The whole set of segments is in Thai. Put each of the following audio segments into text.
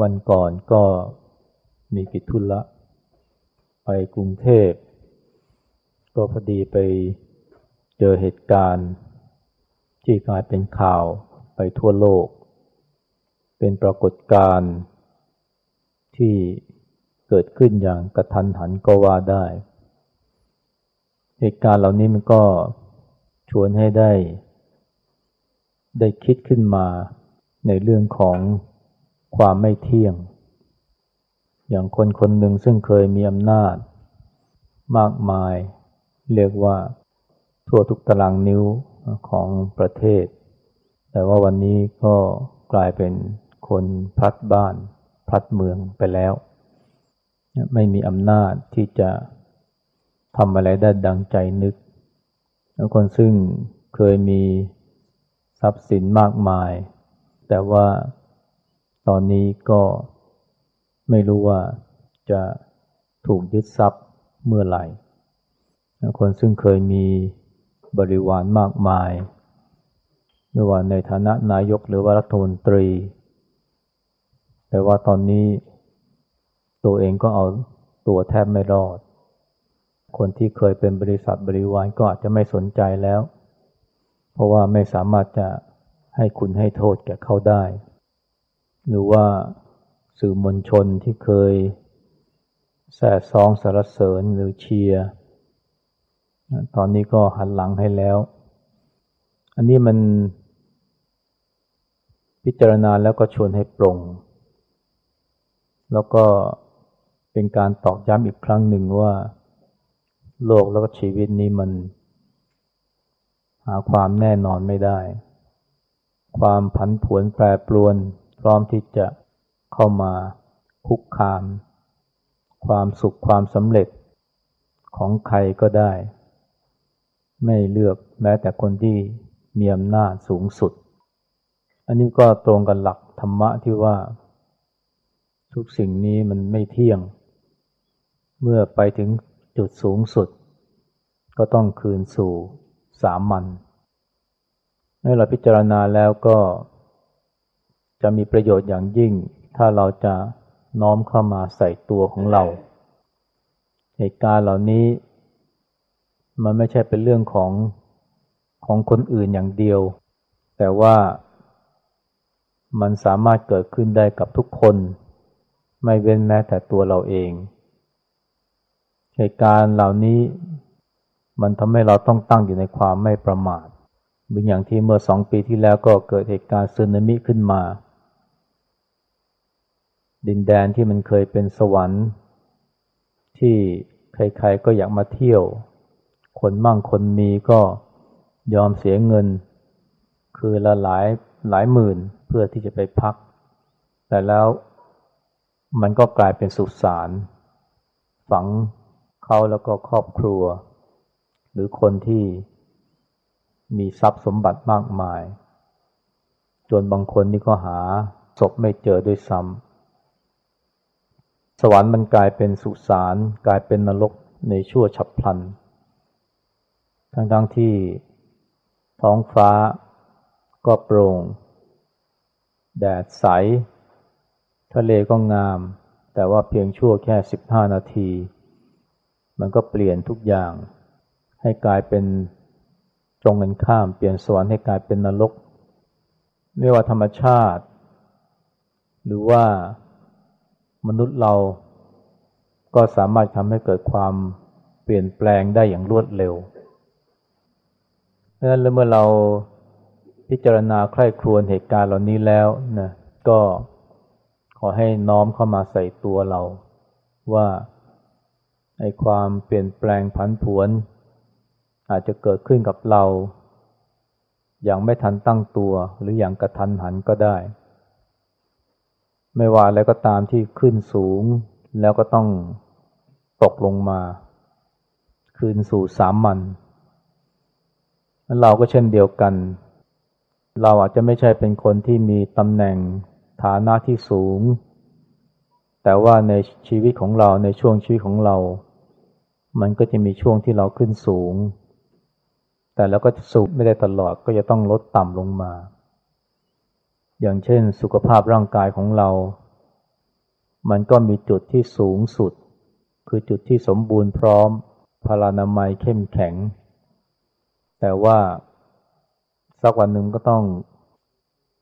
วันก่อนก็มีกิจทุละ ไปกรุงเทพ ก็พอดีไปเจอเหตุการณ์ ที่กลายเป็นข่าวไปทั่วโลก เป็นปรากฏการณ์ที่เกิดขึ้นอย่างกระทันหันก็ว่าได้ เหตุการณ์เหล่านี้มันก็ชวนให้ได้ ได้คิดขึ้นมาในเรื่องของ ความไม่เที่ยง อย่างคนคนหนึ่งซึ่งเคยมีอำนาจ มากมาย เรียกว่า ทั่วทุกตารางนิ้วของประเทศ แต่ว่าวันนี้ก็กลายเป็นคนพลัดบ้าน พลัดเมืองไปแล้ว ไม่มีอำนาจที่จะทำอะไรได้ดังใจนึก แล้วคนซึ่งเคยมีทรัพย์สินมากมาย แต่ว่า ตอนนี้ก็ไม่รู้ว่าจะถูกยึดทรัพย์เมื่อไหร่ คนซึ่งเคยมีบริวารมากมาย ไม่ว่าในฐานะนายกหรือว่ารัฐมนตรี แต่ว่าตอนนี้ตัวเองก็เอาตัวแทบไม่รอด คนที่เคยเป็นบริษัทบริวารก็อาจจะไม่สนใจแล้ว เพราะว่าไม่สามารถจะให้คุณให้โทษแก่เขาได้ หรือว่าสื่อมวลชนที่เคยแส่ซองสารเสริญหรือเชียร์ตอนนี้ก็หันหลังให้แล้ว อันนี้มันพิจารณาแล้วก็ชวนให้ปรง แล้วก็เป็นการตอกย้ำอีกครั้งหนึ่งว่า โลกแล้วก็ชีวิตนี้มัน หาความแน่นอนไม่ได้ ความผันผวนแปรปรวน พร้อมที่จะเข้ามาคุกคาม ความสุขความสำเร็จของใครก็ได้ ไม่เลือกแม้แต่คนที่มีอำนาจสูงสุด อันนี้ก็ตรงกับหลักธรรมะที่ว่า ทุกสิ่งนี้มันไม่เที่ยง เมื่อไปถึงจุดสูงสุด ก็ต้องคืนสู่สามัญเมื่อเราพิจารณาแล้วก็ จะมีประโยชน์อย่างยิ่ง ถ้าเราจะน้อมเข้ามาใส่ตัวของเรา เหตุการณ์เหล่านี้ มันไม่ใช่เป็นเรื่องของของคนอื่นอย่างเดียว แต่ว่ามันสามารถเกิดขึ้นได้กับทุกคน ไม่เว้นแม้แต่ตัวเราเอง เหตุการณ์เหล่านี้มันทำให้เราต้องตั้งอยู่ในความไม่ประมาทเหมือนอย่างที่เมื่อสองปีที่แล้วก็เกิดเหตุการณ์สึนามิขึ้นมา ดินแดนที่มันเคยเป็นสวรรค์ ที่ใครๆก็อยากมาเที่ยว คนมั่งคนมีก็ยอมเสียเงิน คือละหลายหลายหมื่นเพื่อที่จะไปพัก แต่แล้วมันก็กลายเป็นสุสานฝังเขาแล้วก็ครอบครัว หรือคนที่มีทรัพย์สมบัติมากมาย จนบางคนนี่ก็หาศพไม่เจอด้วยซ้ำ สวรรค์มันกลายเป็นสุสานกลายเป็นนรกในชั่วฉับพลัน ทั้งๆทที่ท้องฟ้าก็โปร่ง แดดใส ทะเลก็งาม แต่ว่าเพียงชั่วแค่สิบห้านาที มันก็เปลี่ยนทุกอย่าง ให้กลายเป็นตรงกันข้าม เปลี่ยนสวรรค์ให้กลายเป็นนรก ไม่ว่าธรรมชาติ หรือว่า มนุษย์เราก็สามารถทำให้เกิดความเปลี่ยนแปลงได้อย่างรวดเร็วเพราะฉะนั้นเมื่อเราพิจารณาใคร่ครวญเหตุการณ์เหล่านี้แล้วนะก็ขอให้น้อมเข้ามาใส่ตัวเรา ว่าไอ้ความเปลี่ยนแปลงผันผวน อาจจะเกิดขึ้นกับเรา อย่างไม่ทันตั้งตัวหรืออย่างกระทันหันก็ได้ ไม่ว่าอะไรก็ตามที่ขึ้นสูง แล้วก็ต้องตกลงมา คืนสู่สามัญเราก็เช่นเดียวกัน เราอาจจะไม่ใช่เป็นคนที่มีตำแหน่งฐานะที่สูง แต่ว่าในชีวิตของเราในช่วงชีวิตของเรา มันก็จะมีช่วงที่เราขึ้นสูง แต่แล้วก็สูงไม่ได้ตลอดก็จะต้องลดต่ำลงมา อย่างเช่นสุขภาพร่างกายของเรา มันก็มีจุดที่สูงสุด คือจุดที่สมบูรณ์พร้อม พลานามัยเข้มแข็ง แต่ว่าสักวันหนึ่งก็ต้อง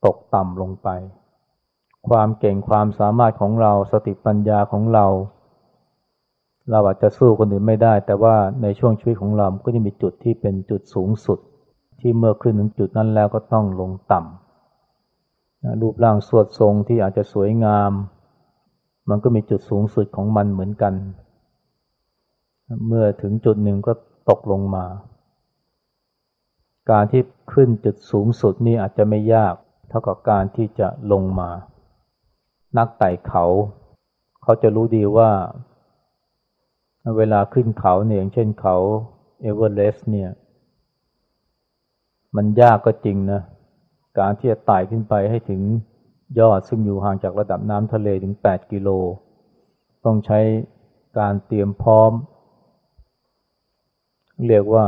ตกต่ำลงไป ความเก่งความสามารถของเราสติปัญญาของเรา เราอาจจะสู้คนอื่นไม่ได้ แต่ว่าในช่วงชีวิตของเราก็จะมีจุดที่เป็นจุดสูงสุด ที่เมื่อขึ้นถึงจุดนั้นแล้วก็ต้องลงต่ำ รูปร่างสวดทรงที่อาจจะสวยงาม มันก็มีจุดสูงสุดของมันเหมือนกัน เมื่อถึงจุดหนึ่งก็ตกลงมา การที่ขึ้นจุดสูงสุดนี่อาจจะไม่ยาก เท่ากับการที่จะลงมา นักไต่เขา เขาจะรู้ดีว่า เวลาขึ้นเขาเนี่ยอย่างเช่นเขาเอเวอเรสต์เนี่ย มันยากก็จริงนะ การที่จะไต่ขึ้นไปให้ถึงยอดซึ่งอยู่ห่างจากระดับน้ำทะเลถึง 8 กิโล ต้องใช้การเตรียมพร้อม เรียกว่า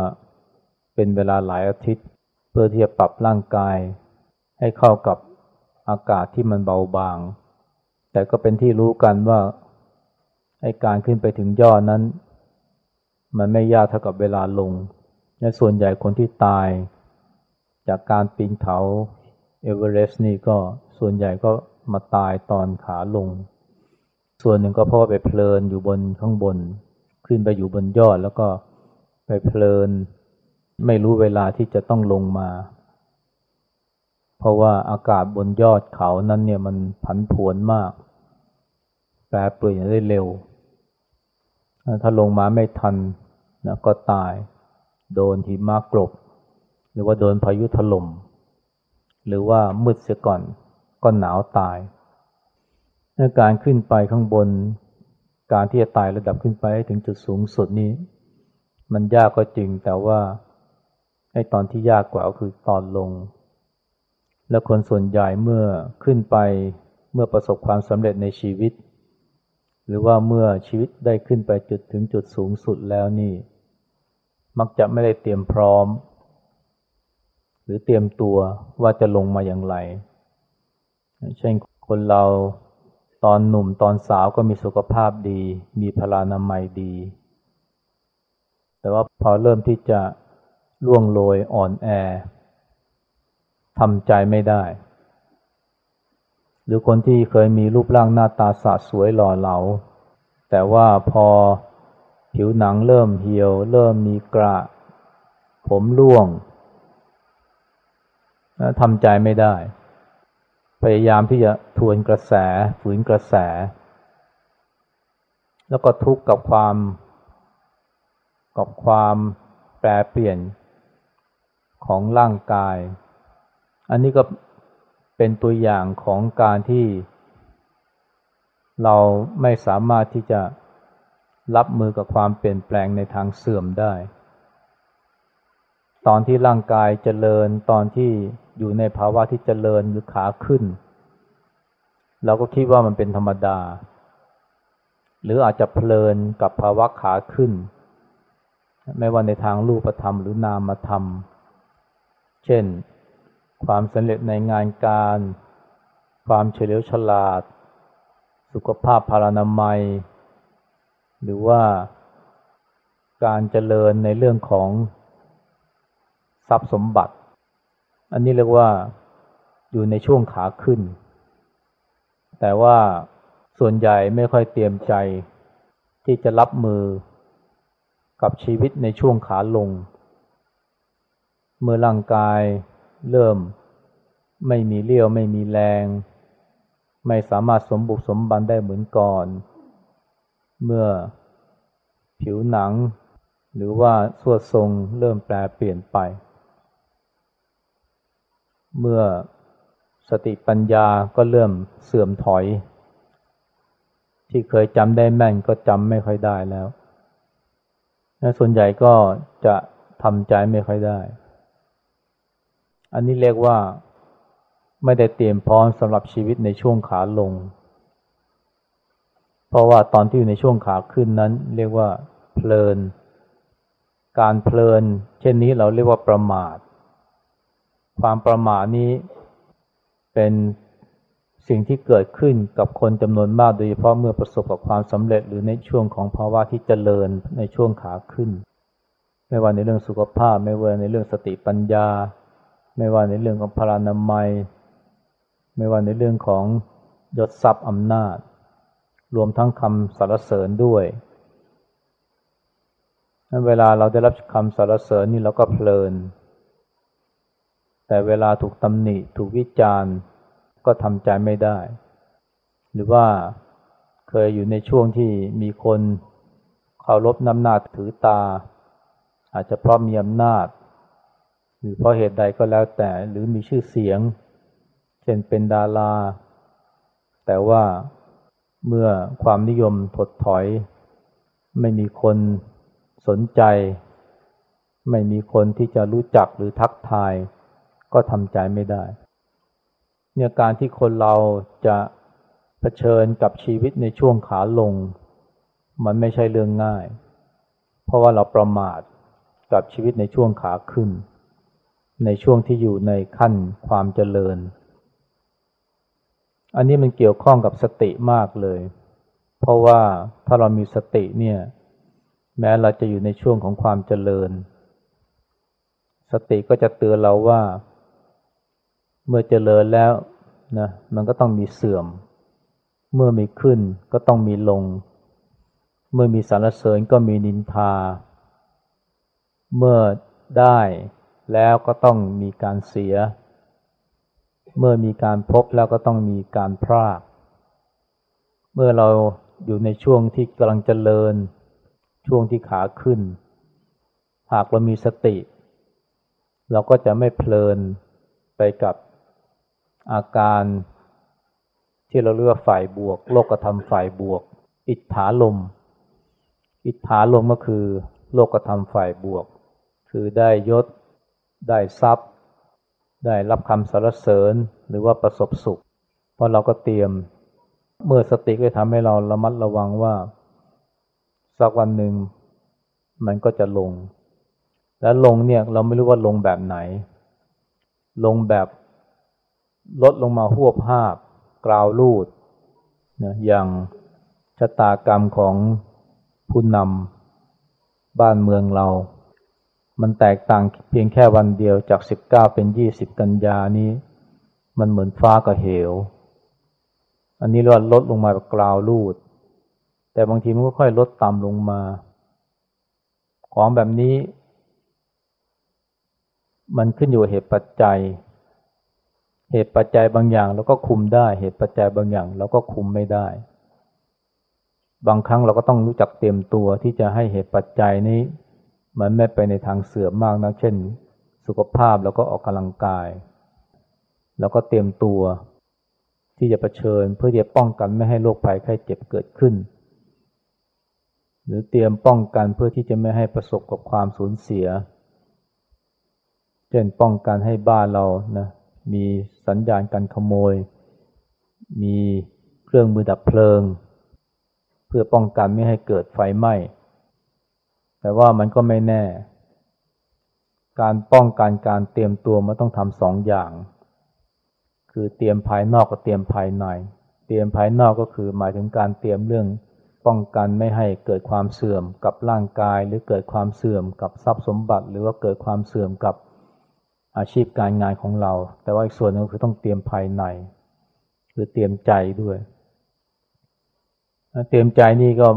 เป็นเวลาหลายอาทิตย์ เพื่อที่จะปรับร่างกาย ให้เข้ากับอากาศที่มันเบาบาง แต่ก็เป็นที่รู้กันว่าไอการขึ้นไปถึงยอดนั้น มันไม่ยากเท่ากับเวลาลง และส่วนใหญ่คนที่ตาย จากการปีนเขาเอเวอเรสต์นี่ก็ส่วนใหญ่ก็มาตายตอนขาลง ส่วนหนึ่งก็เพราะว่าไปเพลินอยู่บนข้างบน ขึ้นไปอยู่บนยอดแล้วก็ไปเพลิน ไม่รู้เวลาที่จะต้องลงมา เพราะว่าอากาศบนยอดเขานั้นเนี่ยมันผันผวนมาก แปรเปลี่ยนได้เร็ว ถ้าลงมาไม่ทันนะก็ตาย โดนหิมะกรบ หรือว่าโดนพายุถลม่มหรือว่ามืดเสียก่อนก็หนาวตายการขึ้นไปข้างบน การที่จะตายระดับขึ้นไปถึงจุดสูงสุดนี้ มันยากก็จริงแต่ว่าไอ้ตอนที่ยากกว่าก็คือตอนลง และคนส่วนใหญ่เมื่อขึ้นไปเมื่อประสบความสำเร็จในชีวิต หรือว่าเมื่อชีวิตได้ขึ้นไปจุดถึงจุดสูงสุดแล้วนี่ มักจะไม่ได้เตรียมพร้อม รือเตรียมตัวว่าจะลงมาอย่างไร เช่นคนเราตอนหนุ่มตอนสาวก็มีสุขภาพดี มีพลานามัยดี แต่ว่าพอเริ่มที่จะล่วงโรยอ่อนแอทำใจไม่ได้ หรือคนที่เคยมีรูปร่างหน้าตาสะสวยหล่อเหลา แต่ว่าพอผิวหนังเริ่มเหี่ยว เริ่มมีกระ ผมร่วง ทำใจไม่ได้ พยายามที่จะทวนกระแสฝืนกระแส แล้วก็ทุกข์กับความกับความแปรเปลี่ยนของร่างกาย อันนี้ก็เป็นตัวอย่างของการที่ เราไม่สามารถที่จะรับมือกับความเปลี่ยนแปลงในทางเสื่อมได้ ตอนที่ร่างกายเจริญตอนที่ อยู่ในภาวะที่เจริญหรือขาขึ้น เราก็คิดว่ามันเป็นธรรมดา หรืออาจจะเพลินกับภาวะขาขึ้น ไม่ว่าในทางรูปธรรมหรือนามธรรม เช่น ความสำเร็จในงานการ ความเฉลียวฉลาด สุขภาพพารานามัย หรือว่าการเจริญในเรื่องของทรัพย์สมบัติ อันนี้เรียกว่าอยู่ในช่วงขาขึ้น แต่ว่าส่วนใหญ่ไม่ค่อยเตรียมใจ ที่จะรับมือกับชีวิตในช่วงขาลง เมื่อร่างกายเริ่มไม่มีเลี้ยวไม่มีแรง ไม่สามารถสมบุกสมบันได้เหมือนก่อน เมื่อผิวหนัง หรือว่าส่วดทรงเริ่มแปลเปลี่ยนไป เมื่อสติปัญญาก็เริ่มเสื่อมถอย ที่เคยจำได้แม่นก็จำไม่ค่อยได้แล้วและส่วนใหญ่ก็จะทำใจไม่ค่อยได้ อันนี้เรียกว่าไม่ได้เตรียมพร้อมสำหรับชีวิตในช่วงขาลง เพราะว่าตอนที่อยู่ในช่วงขาขึ้นนั้น เรียกว่าเพลิน การเพลิน เช่นนี้เราเรียกว่าประมาท ความประมาทนี้เป็นสิ่งที่เกิดขึ้นกับคนจำนวนมาก โดยเฉพาะเมื่อประสบกับความสำเร็จหรือในช่วงของภาวะที่เจริญในช่วงขาขึ้น ไม่ว่าในเรื่องสุขภาพ ไม่ว่าในเรื่องสติปัญญา ไม่ว่าในเรื่องของพลานามัย ไม่ว่าในเรื่องของยศทรัพย์อำนาจ รวมทั้งคำสรรเสริญด้วยนั้นเวลาเราได้รับคำสรรเสริญนี่เราก็เพลิน แต่เวลาถูกตำหนิถูกวิจารณ์ก็ทำใจไม่ได้ หรือว่าเคยอยู่ในช่วงที่มีคนเคารพน้ำหนาถือตา อาจจะเพราะมีอำนาจ หรือเพราะเหตุใดก็แล้วแต่หรือมีชื่อเสียง เช่นเป็นดารา แต่ว่าเมื่อความนิยมถดถอย ไม่มีคนสนใจ ไม่มีคนที่จะรู้จักหรือทักทาย ก็ทำใจไม่ได้ เนี่ยการที่คนเราจะะเผชิญกับชีวิตในช่วงขาลง มันไม่ใช่เรื่องง่าย เพราะว่าเราประมาทกับชีวิตในช่วงขาขึ้น ในช่วงที่อยู่ในขั้นความเจริญ อันนี้มันเกี่ยวข้องกับสติมากเลย เพราะว่าถ้าเรามีสติเนี่ย แม้เราจะอยู่ในช่วงของความเจริญ สติก็จะเตือนเราว่า เมื่อเจริญแล้วนะมันก็ต้องมีเสื่อม เมื่อมีขึ้นก็ต้องมีลง เมื่อมีสารเสริญก็มีนินทา เมื่อได้แล้วก็ต้องมีการเสีย เมื่อมีการพบแล้วก็ต้องมีการพราก เมื่อเราอยู่ในช่วงที่กำลังเจริญ ช่วงที่ขาขึ้น หากเรามีสติ เราก็จะไม่เพลินไปกับ อาการที่เราเรียกว่าฝ่ายบวก โลกธรรมฝ่ายบวก อิทธาลม อิทธาลมก็คือ โลกธรรมฝ่ายบวก คือได้ยศ ได้ทรัพย์ ได้รับคำสรรเสริญหรือว่าประสบสุข เพราะเราก็เตรียมเมื่อสติก็ทำให้เราระมัดระวังว่า สักวันหนึ่งมันก็จะลง แล้วลงเนี่ยเราไม่รู้ว่าลงแบบไหน ลงแบบ ลดลงมาหวบภาพกราวลูดนะอย่างชะตากรรมของผู้นำบ้านเมืองเรา มันแตกต่างเพียงแค่วันเดียวจากสิบเก้าเป็นยี่สิบกันยานี้ มันเหมือนฟ้ากับเหว อันนี้เราลดลงมาแบบกราวลูด แต่บางทีมันก็ค่อยลดต่ำลงมา ของแบบนี้ มันขึ้นอยู่เหตุปัจจัย เหตุปัจจัยบางอย่างเราก็คุมได้ เหตุปัจจัยบางอย่างเราก็คุมไม่ได้ บางครั้งเราก็ต้องรู้จักเตรียมตัวที่จะให้เหตุปัจจัยนี้ มันไม่ไปในทางเสื่อมมากนะเช่น สุขภาพแล้วก็ออกกำลังกาย แล้วก็เตรียมตัวที่จะะเผชิญ เพื่อที่จะป้องกันไม่ให้โรคภัยไข้เจ็บเกิดขึ้น หรือเตรียมป้องกันเพื่อที่จะไม่ให้ประสบกับความสูญเสีย เช่นป้องกันให้บ้านเรานะมี สัญญาณการขโมย มีเครื่องมือดับเพลิง เพื่อป้องกันไม่ให้เกิดไฟไหม้ แต่ว่ามันก็ไม่แน่ การป้องกันการเตรียมตัวมันต้องทำสองอย่าง คือเตรียมภายนอกกับเตรียมภายใน เตรียมภายนอกก็คือหมายถึงการเตรียมเรื่องป้องกันไม่ให้เกิดความเสื่อมกับร่างกาย หรือเกิดความเสื่อมกับทรัพย์สมบัติ หรือว่าเกิดความเสื่อมกับ อาชีพการงานของเรา แต่ว่าอีกส่วนนึงคือต้องเตรียมภายใน คือเตรียมใจด้วย เตรียมใจนี่ก็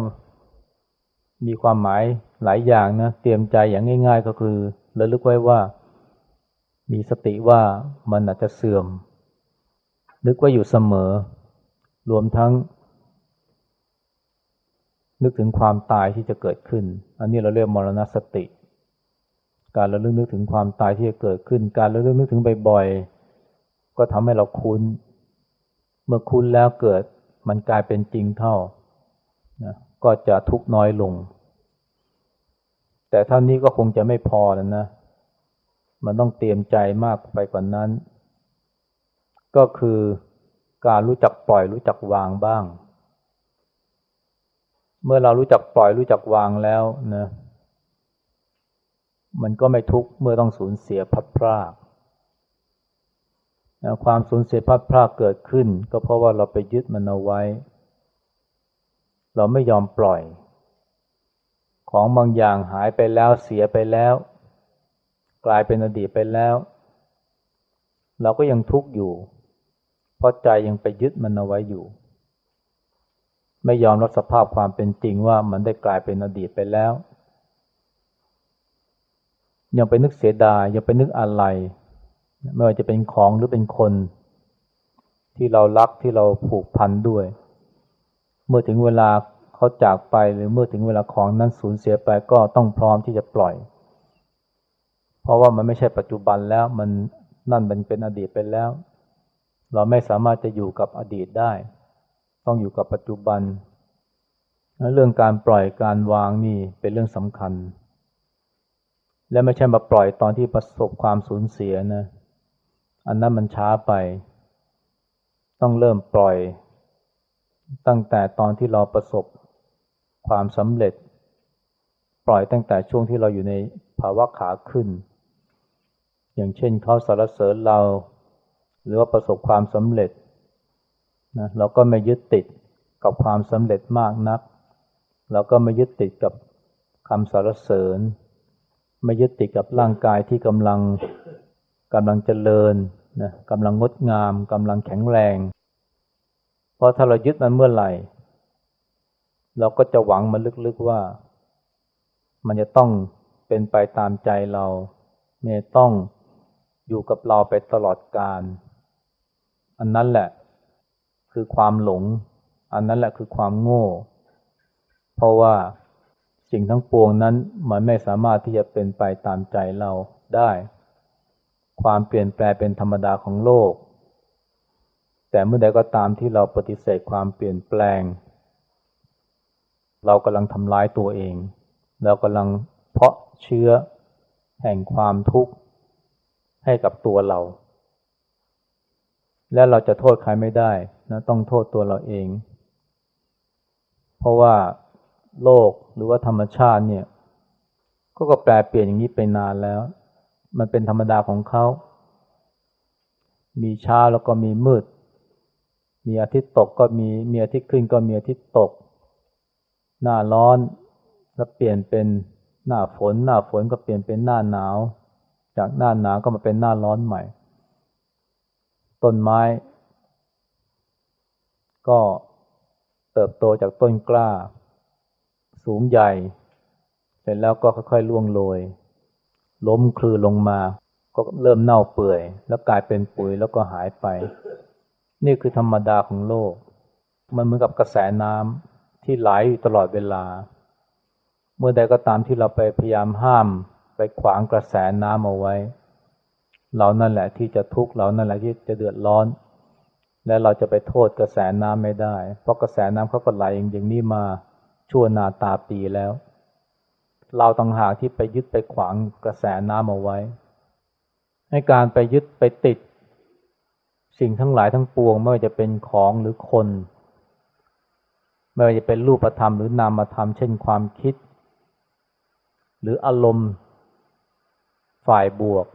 มีความหมายหลายอย่างนะ เตรียมใจอย่างง่าย ๆ ก็คือระลึกไว้ว่า มีสติว่ามันอาจจะเสื่อม นึกไว้อยู่เสมอ รวมทั้ง นึกถึงความตายที่จะเกิดขึ้น อันนี้เราเรียกมรณสติ การระลึกนึกถึงความตายที่จะเกิดขึ้น การระลึกนึกถึงบ่อยๆ ก็ทำให้เราคุ้น เมื่อคุ้นแล้วเกิดมันกลายเป็นจริงเท่านะก็จะทุกน้อยลง แต่เท่านี้ก็คงจะไม่พอแล้วนะ มันต้องเตรียมใจมากไปกว่านั้น ก็คือการรู้จักปล่อยรู้จักวางบ้าง เมื่อเรารู้จักปล่อยรู้จักวางแล้วนะ มันก็ไม่ทุกข์เมื่อต้องสูญเสียพัดพรากความสูญเสียพัดพลาดเกิดขึ้น ก็เพราะว่าเราไปยึดมันเอาไว้ เราไม่ยอมปล่อย ของบางอย่างหายไปแล้วเสียไปแล้ว กลายเป็นอดีตไปแล้ว เราก็ยังทุกข์อยู่ เพราะใจยังไปยึดมันเอาไว้อยู่ ไม่ยอมรับสภาพความเป็นจริงว่ามันได้กลายเป็นอดีตไปแล้ว ยังไปนึกเสียดายยังไปนึกอะไรไม่ว่าจะเป็นของหรือเป็นคน ที่เรารักที่เราผูกพันด้วย เมื่อถึงเวลาเขาจากไปหรือเมื่อถึงเวลาของนั้นสูญเสียไปก็ต้องพร้อมที่จะปล่อย เพราะว่ามันไม่ใช่ปัจจุบันแล้วมันนั่นมันเป็นอดีตไปแล้ว เราไม่สามารถจะอยู่กับอดีตได้ ต้องอยู่กับปัจจุบัน เรื่องการปล่อยการวางนี่เป็นเรื่องสำคัญ และไม่ใช่มาปล่อยตอนที่ประสบความสูญเสียนะ อันนั้นมันช้าไป ต้องเริ่มปล่อย ตั้งแต่ตอนที่เราประสบความสำเร็จ ปล่อยตั้งแต่ช่วงที่เราอยู่ในภาวะขาขึ้น อย่างเช่นเขาสรรเสริญเรา หรือว่าประสบความสำเร็จนะเราก็ไม่ยึดติดกับความสำเร็จมากนัก เราก็ไม่ยึดติดกับคำสรรเสริญ ไม่ยึดติดกับร่างกายที่กำลังกำลังเจริญนะกำลังงดงามกำลังแข็งแรง เพราะถ้าเรายึดมันเมื่อไหร่ เราก็จะหวังมันลึกๆว่า มันจะต้องเป็นไปตามใจเราไม่ต้องอยู่กับเราไปตลอดกาลอันนั้นแหละ คือความหลง อันนั้นแหละคือความโง่ เพราะว่า สิ่งทั้งปวงนั้นมันไม่สามารถที่จะเป็นไปตามใจเราได้ ความเปลี่ยนแปลงเป็นธรรมดาของโลก แต่เมื่อใดก็ตามที่เราปฏิเสธความเปลี่ยนแปลง เรากำลังทำร้ายตัวเอง เรากำลังเพาะเชื้อแห่งความทุกข์ให้กับตัวเรา และเราจะโทษใครไม่ได้นะต้องโทษตัวเราเอง เพราะว่า โลกหรือว่าธรรมชาติเนี่ยก็ก็แปลเปลี่ยนอย่างนี้ไปนานแล้ว มันเป็นธรรมดาของเขา มีเช้าแล้วก็มีมืด มีอาทิตย์ตกก็มีมีอาทิตย์ขึ้นก็มีอาทิตย์ตก หน้าร้อนแล้วเปลี่ยนเป็นหน้าฝน หน้าฝนก็เปลี่ยนเป็นหน้าหนาว จากหน้าหนาวก็มาเป็นหน้าร้อนใหม่ ต้นไม้ ก็เติบโตจากต้นกล้า สูงใหญ่ เสร็จแล้วก็ค่อยๆล่วงโรยล้มคลือลงมา ก็เริ่มเน่าเปื่อย แล้วกลายเป็นปุ๋ยแล้วก็หายไป นี่คือธรรมดาของโลก มันเหมือนกับกระแสน้ำที่ไหลอยู่ตลอดเวลา เมื่อใดก็ตามที่เราไปพยายามห้าม ไปขวางกระแสน้ำเอาไว้ เรานั่นแหละที่จะทุกข์เรานั่นแหละที่จะเดือดร้อน และเราจะไปโทษกระแสน้ำไม่ได้ เพราะกระแสน้ำเขาก็ไหลอย่างนี้มา ชั่วนาตาปีแล้ว เราต่างหากที่ไปยึดไปขวางกระแสน้ำเอาไว้ ให้การไปยึดไปติด สิ่งทั้งหลายทั้งปวง ไม่ว่าจะเป็นของหรือคน ไม่ว่าจะเป็นรูปธรรมหรือนามธรรมเช่นความคิด หรืออารมณ์ ฝ่ายบวก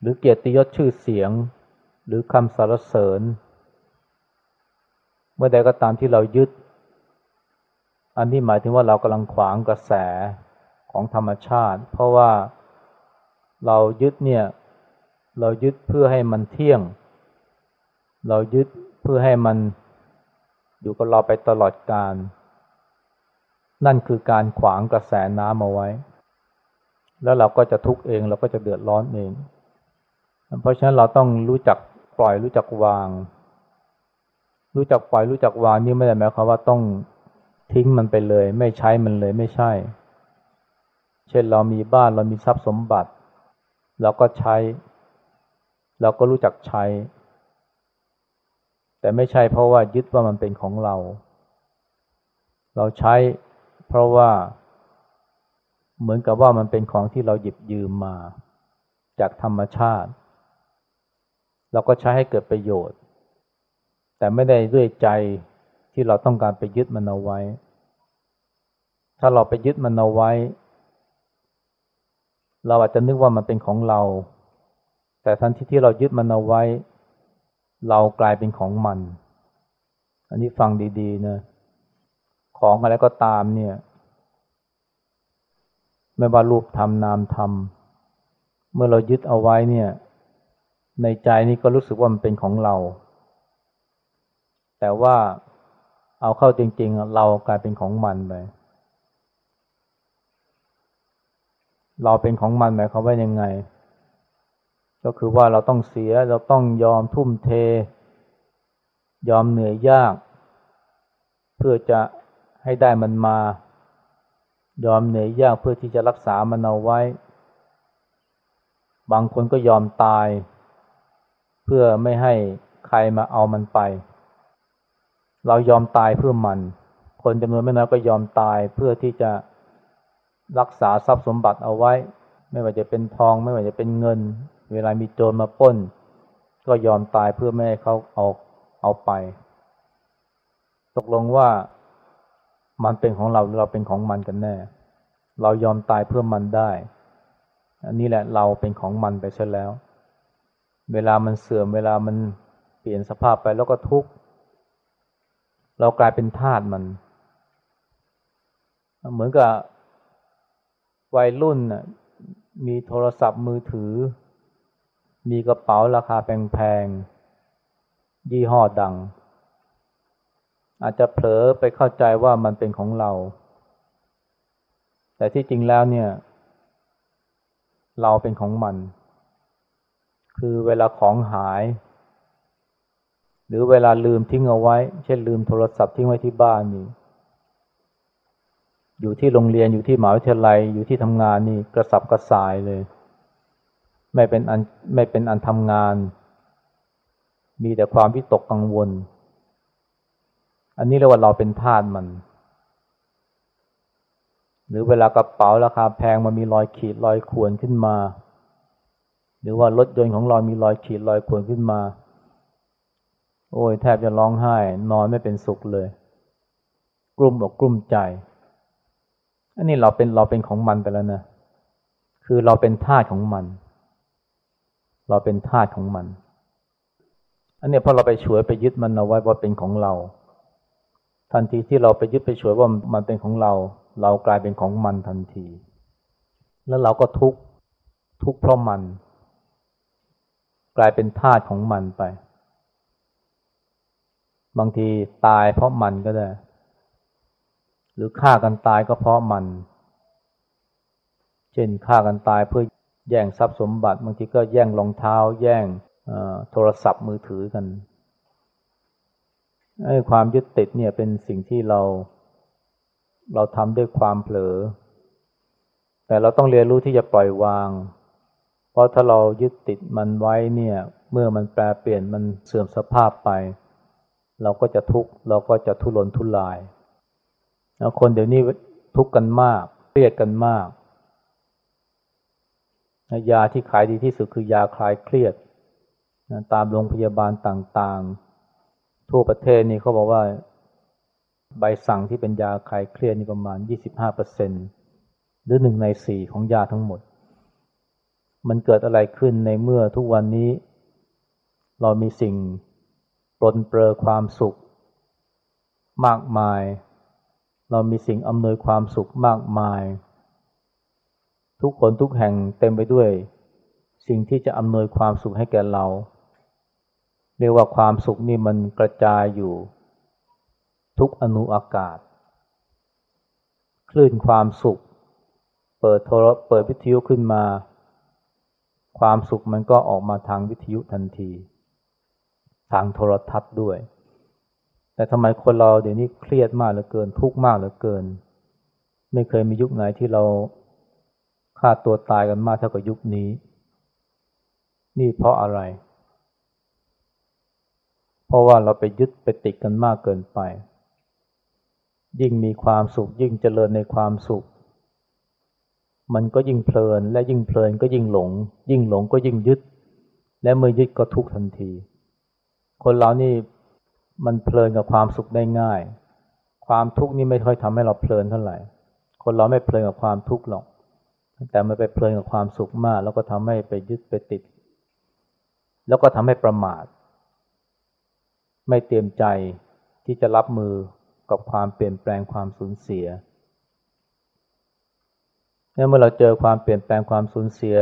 หรือเกียรติยศชื่อเสียง หรือคำสรรเสริญเมื่อใดก็ตามที่เรายึด อันนี้หมายถึงว่าเรากำลังขวางกระแสของธรรมชาติ เพราะว่าเรายึดเนี่ย เรายึดเพื่อให้มันเที่ยง เรายึดเพื่อให้มันอยู่กับเราไปตลอดกาลนั่นคือการขวางกระแสน้ำเอาไว้ แล้วเราก็จะทุกข์เองเราก็จะเดือดร้อนเอง เพราะฉะนั้นเราต้องรู้จักปล่อยรู้จักวาง รู้จักปล่อยรู้จักวางนี่ไม่ได้หมายความว่าต้อง ทิ้งมันไปเลย ไม่ใช้มันเลยไม่ใช่ เช่นเรามีบ้านเรามีทรัพย์สมบัติ เราก็ใช้ เราก็รู้จักใช้ แต่ไม่ใช่เพราะว่ายึดว่ามันเป็นของเรา เราใช้ เพราะว่า เหมือนกับว่ามันเป็นของที่เราหยิบยืมมา จากธรรมชาติ เราก็ใช้ให้เกิดประโยชน์ แต่ไม่ได้ด้วยใจที่เราต้องการไปยึดมันเอาไว้ ถ้าเราไปยึดมันเอาไว้ เราอาจจะนึกว่ามันเป็นของเรา แต่ทันทีที่เรายึดมันเอาไว้ เรากลายเป็นของมัน อันนี้ฟังดีๆนะของอะไรก็ตามเนี่ย ไม่ว่ารูปธรรมนามธรรมเมื่อเรายึดเอาไว้เนี่ย ในใจนี่ก็รู้สึกว่ามันเป็นของเรา แต่ว่าเอาเข้าจริง ๆ เรากลายเป็นของมันไป เราเป็นของมันหมายความว่ายังไง ก็คือว่าเราต้องเสียเราต้องยอมทุ่มเท ยอมเหนื่อยยาก เพื่อจะให้ได้มันมา ยอมเหนื่อยยากเพื่อที่จะรักษามันเอาไว้ บางคนก็ยอมตาย เพื่อไม่ให้ใครมาเอามันไป เรายอมตายเพื่อมัน คนจำนวนไม่น้อยก็ยอมตายเพื่อที่จะ รักษาทรัพย์สมบัติเอาไว้ ไม่ว่าจะเป็นทอง ไม่ว่าจะเป็นเงิน เวลามีโจรมาป้น ก็ยอมตายเพื่อไม่ให้เขาเอาเอาไป ตกลงว่ามันเป็นของเราหรือเราเป็นของมันกันแน่ เรายอมตายเพื่อมันได้ อันนี้แหละเราเป็นของมันไปใช่แล้ว เวลามันเสื่อมเวลามันเปลี่ยนสภาพไปแล้วก็ทุกข์เรากลายเป็นทาสมัน เหมือนกับ วัยรุ่นมีโทรศัพท์มือถือ มีกระเป๋าราคาแพงๆ ยี่ห้อดัง อาจจะเผลอไปเข้าใจว่ามันเป็นของเรา แต่ที่จริงแล้วเนี่ย เราเป็นของมัน คือเวลาของหาย หรือเวลาลืมทิ้งเอาไว้ เช่นลืมโทรศัพท์ทิ้งไว้ที่บ้านนี่ อยู่ที่โรงเรียนอยู่ที่หมหาวิทยาลัยอยู่ที่ทำงานนี่กระสับกระส่ายเลย ไม่เป็นอันไม่เป็นอันทำงาน มีแต่ความวิตกกังวล อันนี้เรียกว่าเราเป็นทาสมัน หรือเวลากระเป๋าราคาแพงมันมีรอยขีดรอยข่วนขึ้นมา หรือว่ารถยนต์ของเรามีรอยขีดรอยข่วนขึ้นมา โอ้ยแทบจะร้องไห้ นอนไม่เป็นสุขเลย กลุ่มอกกลุ่มใจ อันนี้เราเป็นเราเป็นของมันไปแล้วนะ คือเราเป็นทาสของมัน เราเป็นทาสของมัน อันนี้พอเราไปฉวยไปยึดมันเอาไว้ว่าเป็นของเรา ทันทีที่เราไปยึดไปฉวยว่ามันเป็นของเรา เรากลายเป็นของมันทันที แล้วเราก็ทุกข์ทุกข์เพราะมัน กลายเป็นทาสของมันไป บางทีตายเพราะมันก็ได้ หรือฆ่ากันตายก็เพราะมัน เช่นฆ่ากันตายเพื่อแย่งทรัพย์สมบัติบางทีก็แย่งรองเท้า แย่งโทรศัพท์มือถือกันไอ้ความยึดติดเนี่ยเป็นสิ่งที่เรา เราทำด้วยความเผลอ แต่เราต้องเรียนรู้ที่จะปล่อยวาง เพราะถ้าเรายึดติดมันไว้เนี่ย เมื่อมันแปลเปลี่ยนมันเสื่อมสภาพไป เราก็จะทุกข์เราก็จะทุรนทุราย คนเดี๋ยวนี้ทุกข์กันมากเครียดกันมาก ยาที่ขายดีที่สุดคือยาคลายเครียด ตามโรงพยาบาลต่างๆ ทั่วประเทศนี่เขาบอกว่า ใบสั่งที่เป็นยาคลายเครียดนี่ประมาณยี่สิบห้าเปอร์เซ็นหรือหนึ่งในสี่ของยาทั้งหมด มันเกิดอะไรขึ้นในเมื่อทุกวันนี้ เรามีสิ่งปลนเปลือความสุข มากมาย เรามีสิ่งอำนวยความสุขมากมาย ทุกคนทุกแห่งเต็มไปด้วย สิ่งที่จะอำนวยความสุขให้แก่เรา เรียกว่าความสุขนี่มันกระจายอยู่ ทุกอนุอากาศ คลื่นความสุข เปิดโทรเปิดวิทยุขึ้นมา ความสุขมันก็ออกมาทางวิทยุทันที ทางโทรทัศน์ด้วย แต่ทำไมคนเราเดี๋ยวนี้เครียดมากเหลือเกิน ทุกข์มากเหลือเกิน ไม่เคยมียุคไหนที่เราฆ่าตัวตายกันมากเท่ากับยุคนี้ นี่เพราะอะไร เพราะว่าเราไปยึดไปติดกันมากเกินไป ยิ่งมีความสุข ยิ่งเจริญในความสุข มันก็ยิ่งเพลิน และยิ่งเพลินก็ยิ่งหลง ยิ่งหลงก็ยิ่งยึด และเมื่อยึดก็ทุกข์ทันที คนเรานี่ มันเพลินกับความสุขได้ง่าย ความทุกข์นี่ไม่ค่อยทำให้เราเพลินเท่าไหร่ คนเราไม่เพลินกับความทุกข์หรอก แต่มันไปเพลินกับความสุขมาก แล้วก็ทำให้ไปยึดไปติด แล้วก็ทำให้ประมาท ไม่เตรียมใจที่จะรับมือกับความเปลี่ยนแปลงความสูญเสียเมื่อเราเจอความเปลี่ยนแปลงความสูญเสีย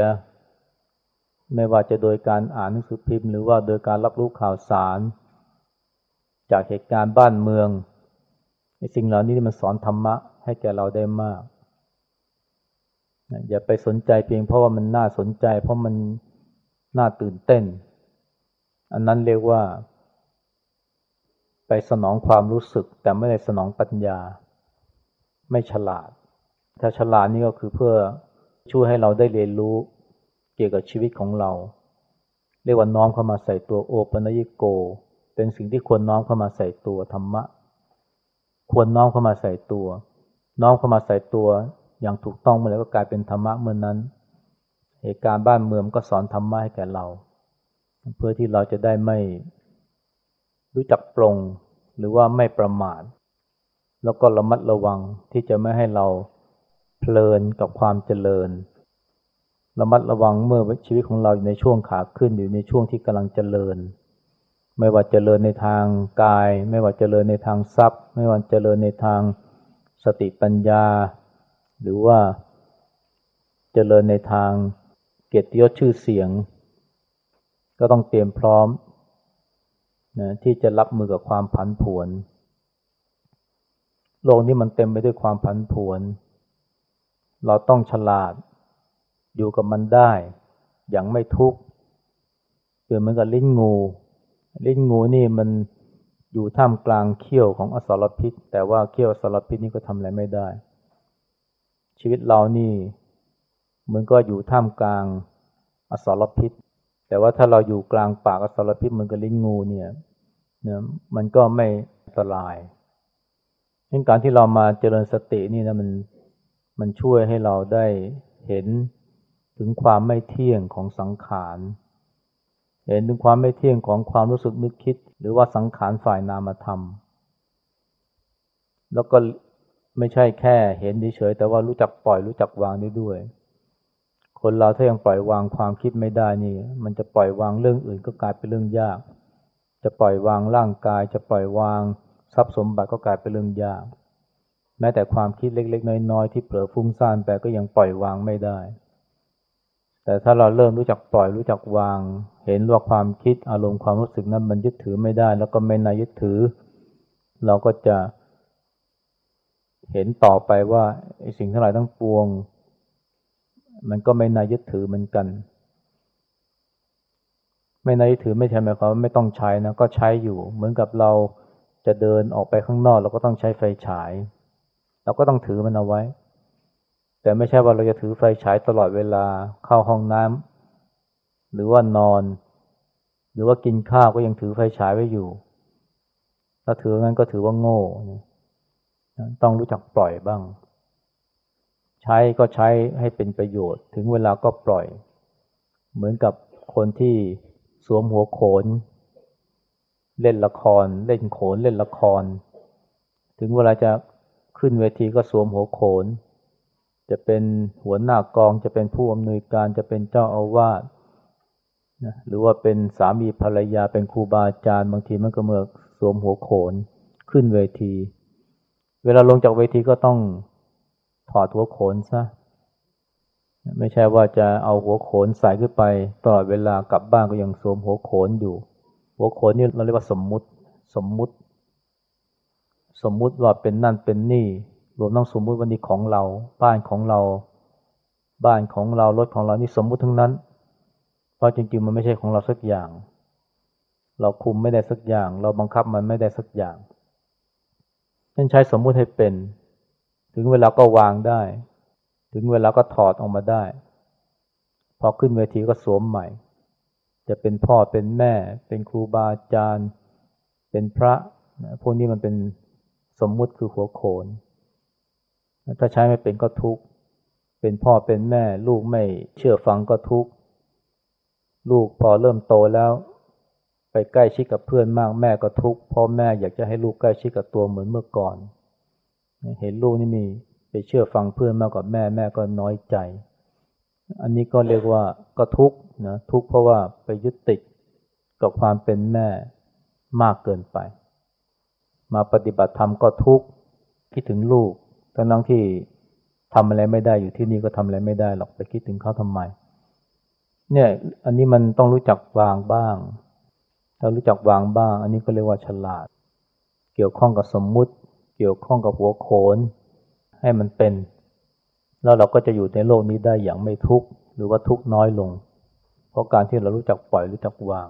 ไม่ว่าจะโดยการอ่านหนังสือพิมพ์ หรือว่าโดยการรับรู้ข่าวสาร จากเหตุการณ์บ้านเมืองสิ่งเหล่านี้มันสอนธรรมะให้แก่เราได้มาก อย่าไปสนใจเพียงเพราะว่ามันน่าสนใจ เพราะมันน่าตื่นเต้น อันนั้นเรียกว่า ไปสนองความรู้สึก แต่ไม่ได้สนองปัญญา ไม่ฉลาด ถ้าฉลาดนี่ก็คือเพื่อช่วยให้เราได้เรียนรู้เกี่ยวกับชีวิตของเรา เรียกว่าน้อมเข้ามาใส่ตัวโอปัญญิโก เป็นสิ่งที่ควรน้อมเข้ามาใส่ตัวธรรมะ ควรน้อมเข้ามาใส่ตัว น้อมเข้ามาใส่ตัว อย่างถูกต้องเมื่อไรก็กลายเป็นธรรมะเมื่อนนั้น เหตุการณ์บ้านเมืองก็สอนธรรมะให้แก่เรา เพื่อที่เราจะได้ไม่รู้จักปรงหรือว่าไม่ประมาทแล้วก็ระมัดระวังที่จะไม่ให้เราเพลินกับความเจริญ ระมัดระวังเมื่อชีวิตของเราอยู่ในช่วงขาขึ้นอยู่ในช่วงที่กำลังเจริญ ไม่ว่าเจริญในทางกาย ไม่ว่าเจริญในทางทรัพย์ ไม่ว่าเจริญในทางสติปัญญา หรือว่าเจริญในทางเกียรติยศชื่อเสียง ก็ต้องเตรียมพร้อมนะที่จะรับมือกับความผันผวน โลกนี้มันเต็มไปด้วยความผันผวน เราต้องฉลาดอยู่กับมันได้ อย่างไม่ทุกข์เปมือนกับลิ้นงู ลิ้นงูนี่มันอยู่ท่ามกลางเขี้ยวของอสรพิษ แต่ว่าเขี้ยวอสรพิษนี่ก็ทำอะไรไม่ได้ ชีวิตเรานี่เหมือนก็อยู่ท่ามกลางอสรพิษ แต่ว่าถ้าเราอยู่กลางปากอสรพิษเหมือนกับลิ้นงูเนี่ยเนี่ยมันก็ไม่อันตรายดังการที่เรามาเจริญสตินี่นะมันมันช่วยให้เราได้เห็นถึงความไม่เที่ยงของสังขาร เห็นถึงความไม่เที่ยงของความรู้สึกนึกคิด หรือว่าสังขารฝ่ายนามธรรม แล้วก็ไม่ใช่แค่เห็นเฉยแต่ว่ารู้จักปล่อยรู้จักวางได้ด้วย คนเราถ้ายังปล่อยวางความคิดไม่ได้นี่ มันจะปล่อยวางเรื่องอื่นก็กลายเป็นเรื่องยาก จะปล่อยวางร่างกาย จะปล่อยวางทรัพย์สมบัติก็กลายเป็นเรื่องยาก แม้แต่ความคิดเล็ก ๆ น้อยๆที่เผลอฟุ้งซ่านไปก็ยังปล่อยวางไม่ได้ แต่ถ้าเราเริ่มรู้จักปล่อยรู้จักวาง เห็นว่าความคิดอารมณ์ความรู้สึกนั้นมันยึดถือไม่ได้ แล้วก็ไม่นายึดถือ เราก็จะเห็นต่อไปว่าสิ่งทั้งหลายทั้งปวง มันก็ไม่นายึดถือเหมือนกัน ไม่นายึดถือไม่ใช่หมายความว่าไม่ต้องใช้นะก็ใช้อยู่ เหมือนกับเราจะเดินออกไปข้างนอก เราก็ต้องใช้ไฟฉาย เราก็ต้องถือมันเอาไว้ แต่ไม่ใช่ว่าเราจะถือไฟฉายตลอดเวลาเข้าห้องน้ำหรือว่านอน หรือว่ากินข้าวก็ยังถือไฟฉายไว้อยู่ ถ้าถืองั้นก็ถือว่าโง่ต้องรู้จักปล่อยบ้าง ใช้ก็ใช้ให้เป็นประโยชน์ ถึงเวลาก็ปล่อย เหมือนกับคนที่สวมหัวโขน เล่นละคร เล่นโขนเล่นละคร ถึงเวลาจะขึ้นเวทีก็สวมหัวโขน จะเป็นหัวหน้ากอง จะเป็นผู้อำนวยการจะเป็นเจ้าอาวาสนะหรือว่าเป็นสามีภรรยาเป็นครูบาอาจารย์ บางทีมันก็เมือสวมหัวโขนขึ้นเวที เวลาลงจากเวทีก็ต้องถอดหัวโขนซะไม่ใช่ว่าจะเอาหัวโขนใส่ขึ้นไปตลอดเวลากลับบ้านก็ยังสวมหัวโขนอยู่ หัวโขนนี่เราเรียกว่าสมมุติ สมมุติ สมมุติว่าเป็นนั่นเป็นนี่ รวมทั้งสมมุติวันนี้ของเรา บ้านของเรา บ้านของเรารถของเรานี่สมมุติทั้งนั้น เพราะจริงๆมันไม่ใช่ของเราสักอย่าง เราคุมไม่ได้สักอย่าง เราบังคับมันไม่ได้สักอย่างฉันใช้สมมุติให้เป็น ถึงเวลาก็วางได้ ถึงเวลาก็ถอดออกมาได้ พอขึ้นเวทีก็สวมใหม่ จะเป็นพ่อเป็นแม่ เป็นครูบาอาจารย์ เป็นพระ พวกนี้มันเป็นสมมุติคือหัวโขน ถ้าใช้ไม่เป็นก็ทุกข์ เป็นพ่อเป็นแม่ ลูกไม่เชื่อฟังก็ทุกข์ ลูกพอเริ่มโตแล้ว ไปใกล้ชิดกับเพื่อนมากแม่ก็ทุกข์พ่อแม่อยากจะให้ลูกใกล้ชิดกับตัวเหมือนเมื่อก่อน เห็นลูกนี่มีไปเชื่อฟังเพื่อนมากกว่าแม่แม่ก็น้อยใจ อันนี้ก็เรียกว่าก็ทุกข์นะทุกข์เพราะว่าไปยึดติดกับความเป็นแม่มากเกินไป มาปฏิบัติธรรมก็ทุกข์คิดถึงลูก ทั้งนั้นที่ทำอะไรไม่ได้อยู่ที่นี่ก็ทำอะไรไม่ได้หรอกไปคิดถึงเขาทำไม เนี่ย อันนี้มันต้องรู้จักวางบ้างถ้ารู้จักวางบ้าง อันนี้ก็เรียกว่าฉลาด เกี่ยวข้องกับสมมุติ เกี่ยวข้องกับหัวโขน ให้มันเป็น แล้วเราก็จะอยู่ในโลกนี้ได้อย่างไม่ทุกข์หรือว่าทุกข์น้อยลง เพราะการที่เรารู้จักปล่อยรู้จักวาง